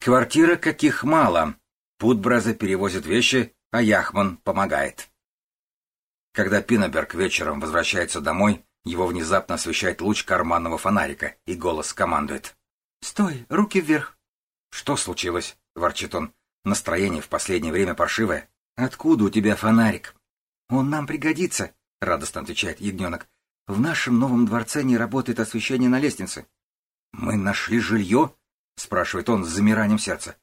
Квартира каких мало. Путбраза перевозит вещи, а Яхман помогает. Когда Пиннеберг вечером возвращается домой, его внезапно освещает луч карманного фонарика, и голос командует. «Стой, руки вверх!» «Что случилось?» — ворчит он. «Настроение в последнее время паршивое. Откуда у тебя фонарик?» «Он нам пригодится», — радостно отвечает ягненок. «В нашем новом дворце не работает освещение на лестнице». «Мы нашли жилье?» — спрашивает он с замиранием сердца.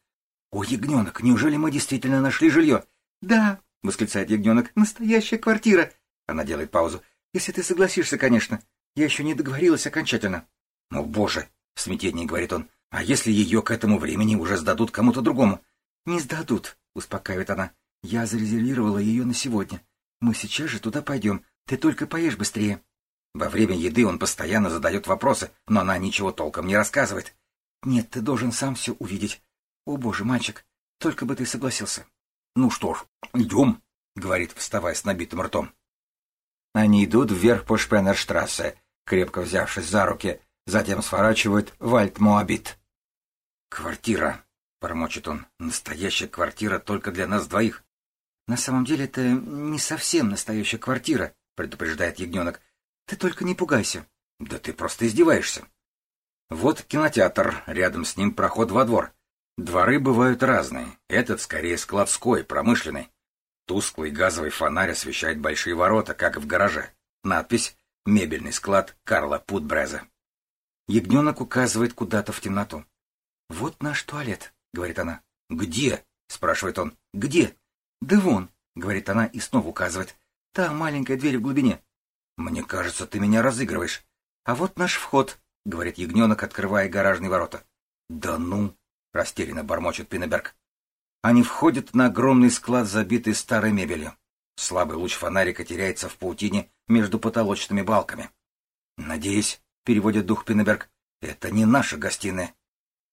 «О, ягненок, неужели мы действительно нашли жилье?» «Да», — восклицает ягненок, — «настоящая квартира». Она делает паузу. «Если ты согласишься, конечно. Я еще не договорилась окончательно». «Ну, боже!» — в смятении говорит он. «А если ее к этому времени уже сдадут кому-то другому?» «Не сдадут», — успокаивает она. «Я зарезервировала ее на сегодня. Мы сейчас же туда пойдем. Ты только поешь быстрее». Во время еды он постоянно задает вопросы, но она ничего толком не рассказывает. «Нет, ты должен сам все увидеть. О, боже, мальчик, только бы ты согласился». «Ну что ж, идем», — говорит, вставая с набитым ртом. Они идут вверх по Шпеннерштрассе, крепко взявшись за руки, затем сворачивают в Альт-Моабит. «Квартира», — бормочет он, — «настоящая квартира только для нас двоих». «На самом деле это не совсем настоящая квартира», — предупреждает ягненок. «Ты только не пугайся». «Да ты просто издеваешься». Вот кинотеатр, рядом с ним проход во двор. Дворы бывают разные, этот скорее складской, промышленный. Тусклый газовый фонарь освещает большие ворота, как в гараже. Надпись «Мебельный склад Карла Путбреза». Ягненок указывает куда-то в темноту. «Вот наш туалет», — говорит она. «Где?» — спрашивает он. «Где?» «Да вон», — говорит она и снова указывает. «Та маленькая дверь в глубине». «Мне кажется, ты меня разыгрываешь». «А вот наш вход», — говорит ягненок, открывая гаражные ворота. «Да ну!» — растерянно бормочет Пиннеберг. Они входят на огромный склад, забитый старой мебелью. Слабый луч фонарика теряется в паутине между потолочными балками. «Надеюсь», — переводит дух Пиннеберг, — «это не наша гостиная».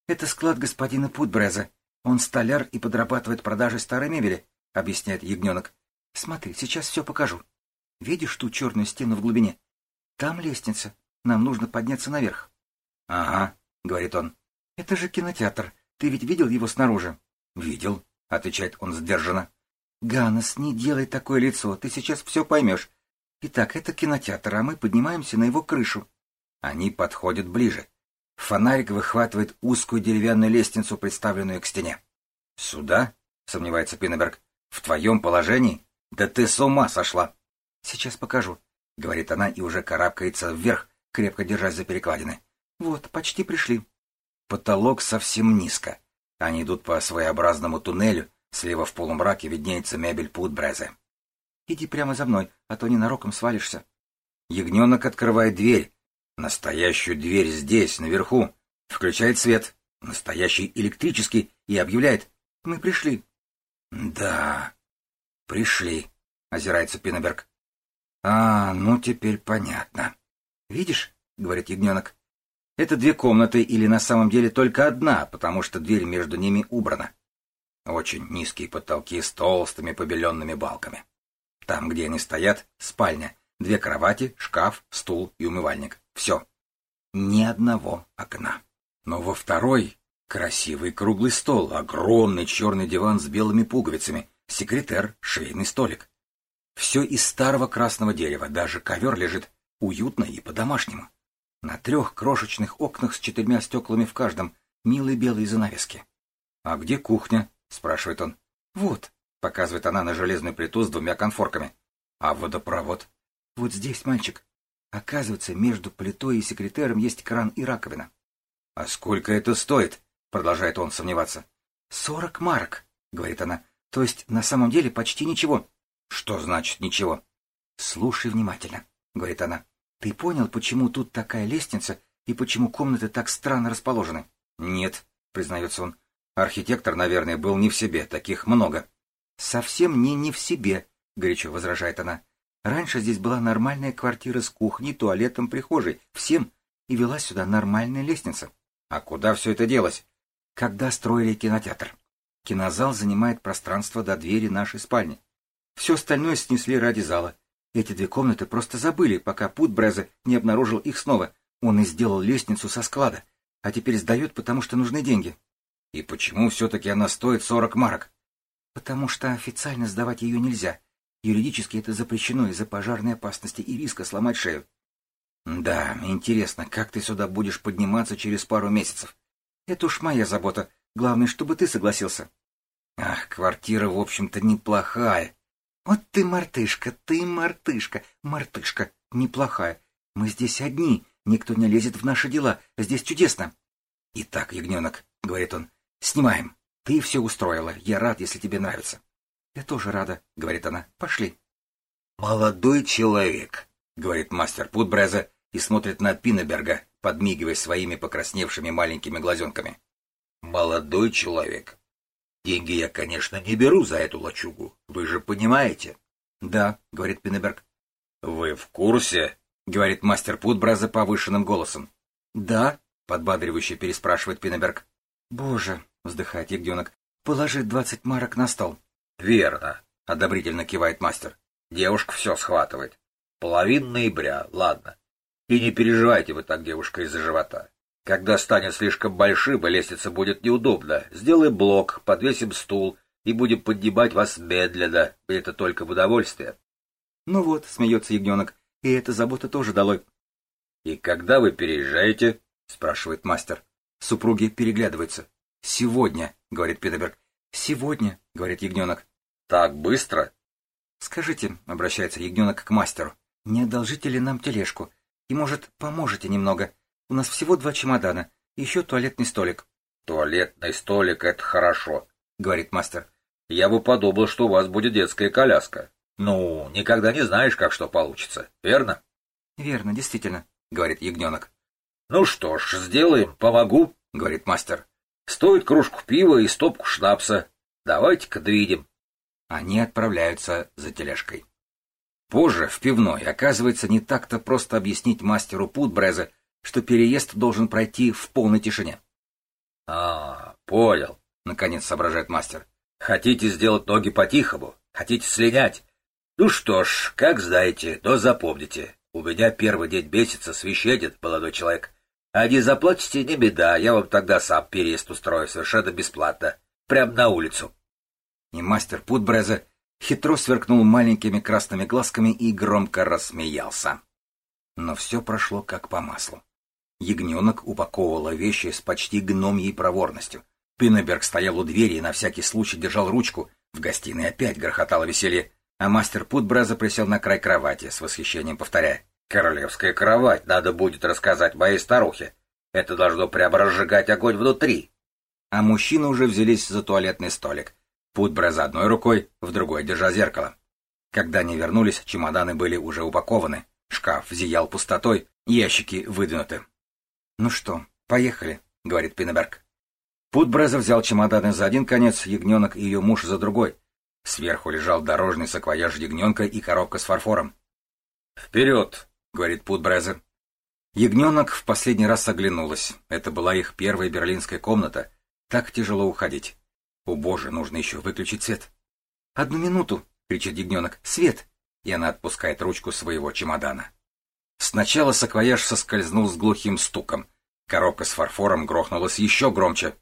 «Это склад господина Путбреза. Он столяр и подрабатывает продажей старой мебели», — объясняет ягненок. «Смотри, сейчас все покажу. Видишь ту черную стену в глубине? Там лестница. Нам нужно подняться наверх». «Ага», — говорит он. «Это же кинотеатр. Ты ведь видел его снаружи?» «Видел», — отвечает он сдержанно. «Ганнес, не делай такое лицо, ты сейчас все поймешь. Итак, это кинотеатр, а мы поднимаемся на его крышу». Они подходят ближе. Фонарик выхватывает узкую деревянную лестницу, приставленную к стене. «Сюда?» — сомневается Пиннеберг. «В твоем положении? Да ты с ума сошла!» «Сейчас покажу», — говорит она и уже карабкается вверх, крепко держась за перекладины. «Вот, почти пришли». Потолок совсем низко. Они идут по своеобразному туннелю, слева в полумраке виднеется мебель Путбрезе. «Иди прямо за мной, а то ненароком свалишься». Ягненок открывает дверь. Настоящую дверь здесь, наверху. Включает свет. Настоящий электрический. И объявляет. «Мы пришли». «Да, пришли», — озирается Пиннеберг. «А, ну теперь понятно». «Видишь?» — говорит ягненок. Это две комнаты или на самом деле только одна, потому что дверь между ними убрана. Очень низкие потолки с толстыми побеленными балками. Там, где они стоят, спальня, две кровати, шкаф, стул и умывальник. Все. Ни одного окна. Но во второй красивый круглый стол, огромный черный диван с белыми пуговицами, секретер, швейный столик. Все из старого красного дерева, даже ковер лежит уютно и по-домашнему. На трех крошечных окнах с четырьмя стеклами в каждом милые белые занавески. «А где кухня?» — спрашивает он. «Вот», — показывает она на железную плиту с двумя конфорками. «А водопровод?» «Вот здесь, мальчик. Оказывается, между плитой и секретером есть кран и раковина». «А сколько это стоит?» — продолжает он сомневаться. «Сорок марок», — говорит она. «То есть на самом деле почти ничего». «Что значит ничего?» «Слушай внимательно», — говорит она. Ты понял, почему тут такая лестница и почему комнаты так странно расположены? Нет, признается он. Архитектор, наверное, был не в себе, таких много. Совсем не не в себе, горячо возражает она. Раньше здесь была нормальная квартира с кухней, туалетом, прихожей, всем, и вела сюда нормальная лестница. А куда все это делось? Когда строили кинотеатр. Кинозал занимает пространство до двери нашей спальни. Все остальное снесли ради зала. Эти две комнаты просто забыли, пока Путбрезе не обнаружил их снова. Он и сделал лестницу со склада, а теперь сдает, потому что нужны деньги. И почему все-таки она стоит сорок марок? Потому что официально сдавать ее нельзя. Юридически это запрещено из-за пожарной опасности и риска сломать шею. Да, интересно, как ты сюда будешь подниматься через пару месяцев? Это уж моя забота. Главное, чтобы ты согласился. Ах, квартира, в общем-то, неплохая. Вот ты мартышка, ты мартышка, мартышка, неплохая. Мы здесь одни, никто не лезет в наши дела, здесь чудесно. Итак, ягненок, — говорит он, — снимаем. Ты все устроила, я рад, если тебе нравится. Я тоже рада, — говорит она, — пошли. Молодой человек, — говорит мастер Путбреза и смотрит на Пинеберга, подмигивая своими покрасневшими маленькими глазенками. Молодой человек. Деньги я, конечно, не беру за эту лачугу, вы же понимаете. Да, — говорит Пинеберг. Вы в курсе? — говорит мастер Путбраза повышенным голосом. Да, — подбадривающе переспрашивает Пинеберг. Боже, — вздыхает ягненок, — положи двадцать марок на стол. Верно, — одобрительно кивает мастер. Девушка все схватывает. Половина ноября, ладно. И не переживайте вы так, девушка, из-за живота. Когда станет слишком большим, и лестница будет неудобна, сделай блок, подвесим стул и будем поднимать вас медленно. Это только в удовольствие. Ну вот, смеется ягненок, и эта забота тоже долой. — И когда вы переезжаете? — спрашивает мастер. Супруги переглядываются. — Сегодня, — говорит Питерберг. — Сегодня, — говорит ягненок. — Так быстро? — Скажите, — обращается ягненок к мастеру, — не одолжите ли нам тележку? И, может, поможете немного? У нас всего два чемодана, и еще туалетный столик. — Туалетный столик — это хорошо, — говорит мастер. — Я бы подумал, что у вас будет детская коляска. Ну, никогда не знаешь, как что получится, верно? — Верно, действительно, — говорит ягненок. — Ну что ж, сделаем, помогу, — говорит мастер. — Стоит кружку пива и стопку шнапса. Давайте-ка двидим. Они отправляются за тележкой. Позже, в пивной, оказывается, не так-то просто объяснить мастеру Путбрезе, что переезд должен пройти в полной тишине. — А, понял, — наконец соображает мастер. — Хотите сделать ноги по-тихому? Хотите слинять? Ну что ж, как знаете, но запомните, у меня первый день месяца священен, молодой человек. А не заплатите, не беда, я вам тогда сам переезд устрою совершенно бесплатно, прямо на улицу. И мастер Путбрезе хитро сверкнул маленькими красными глазками и громко рассмеялся. Но все прошло как по маслу. Ягненок упаковывала вещи с почти гномьей проворностью. Пиннеберг стоял у двери и на всякий случай держал ручку. В гостиной опять грохотало веселье а мастер Путбраза присел на край кровати, с восхищением повторяя. «Королевская кровать, надо будет рассказать моей старухе. Это должно прямо разжигать огонь внутри». А мужчины уже взялись за туалетный столик. Путбраза одной рукой, в другой держа зеркало. Когда они вернулись, чемоданы были уже упакованы. Шкаф зиял пустотой, ящики выдвинуты. «Ну что, поехали», — говорит Пиннеберг. Путбраза взял чемоданы за один конец, ягненок и ее муж за другой, Сверху лежал дорожный саквояж ягненка и коробка с фарфором. «Вперед!» — говорит Путбрезер. Ягненок в последний раз оглянулась. Это была их первая берлинская комната. Так тяжело уходить. О боже, нужно еще выключить свет. «Одну минуту!» — кричит ягненок. «Свет!» И она отпускает ручку своего чемодана. Сначала саквояж соскользнул с глухим стуком. Коробка с фарфором грохнулась еще громче.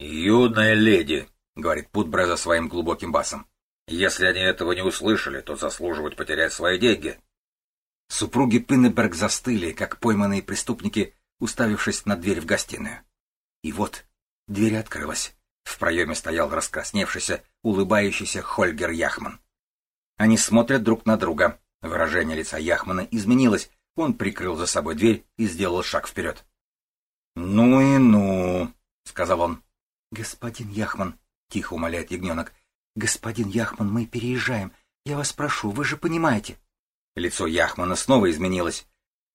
«Юная леди!» — говорит Путбреза своим глубоким басом. «Если они этого не услышали, то заслуживают потерять свои деньги». Супруги Пиннеберг застыли, как пойманные преступники, уставившись на дверь в гостиную. И вот дверь открылась. В проеме стоял раскрасневшийся, улыбающийся Хольгер Яхман. Они смотрят друг на друга. Выражение лица Яхмана изменилось. Он прикрыл за собой дверь и сделал шаг вперед. «Ну и ну», — сказал он. «Господин Яхман», тихо умоляет ягненок. «Господин Яхман, мы переезжаем. Я вас прошу, вы же понимаете». Лицо Яхмана снова изменилось.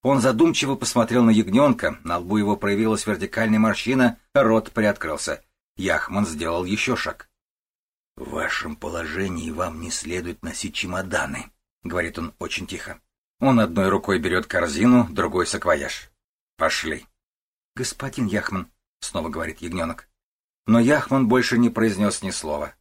Он задумчиво посмотрел на ягненка, на лбу его проявилась вертикальная морщина, рот приоткрылся. Яхман сделал еще шаг. «В вашем положении вам не следует носить чемоданы», — говорит он очень тихо. Он одной рукой берет корзину, другой — саквояж. «Пошли». «Господин Яхман», — снова говорит ягненок, но Яхман больше не произнес ни слова.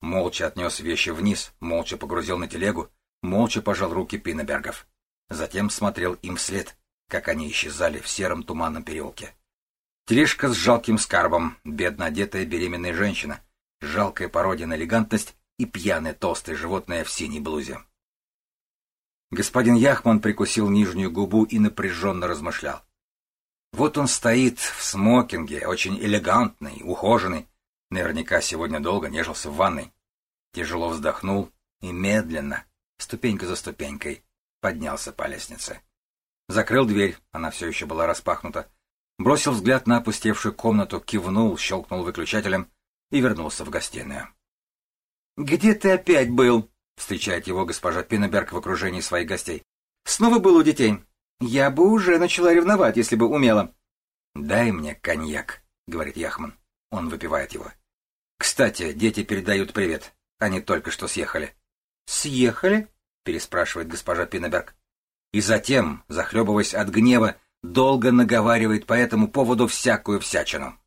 Молча отнес вещи вниз, молча погрузил на телегу, молча пожал руки Пиннебергов. Затем смотрел им вслед, как они исчезали в сером туманном переулке. Тележка с жалким скарбом, бедно одетая беременная женщина, жалкая пародия на элегантность и пьяное толстое животное в синей блузе. Господин Яхман прикусил нижнюю губу и напряженно размышлял. Вот он стоит в смокинге, очень элегантный, ухоженный. Наверняка сегодня долго нежился в ванной. Тяжело вздохнул и медленно, ступенька за ступенькой, поднялся по лестнице. Закрыл дверь, она все еще была распахнута. Бросил взгляд на опустевшую комнату, кивнул, щелкнул выключателем и вернулся в гостиную. «Где ты опять был?» — встречает его госпожа Пиннеберг в окружении своих гостей. «Снова был у детей. Я бы уже начала ревновать, если бы умела». «Дай мне коньяк», — говорит Яхман. Он выпивает его. «Кстати, дети передают привет. Они только что съехали». «Съехали?» — переспрашивает госпожа Пиннеберг. И затем, захлебываясь от гнева, долго наговаривает по этому поводу всякую всячину.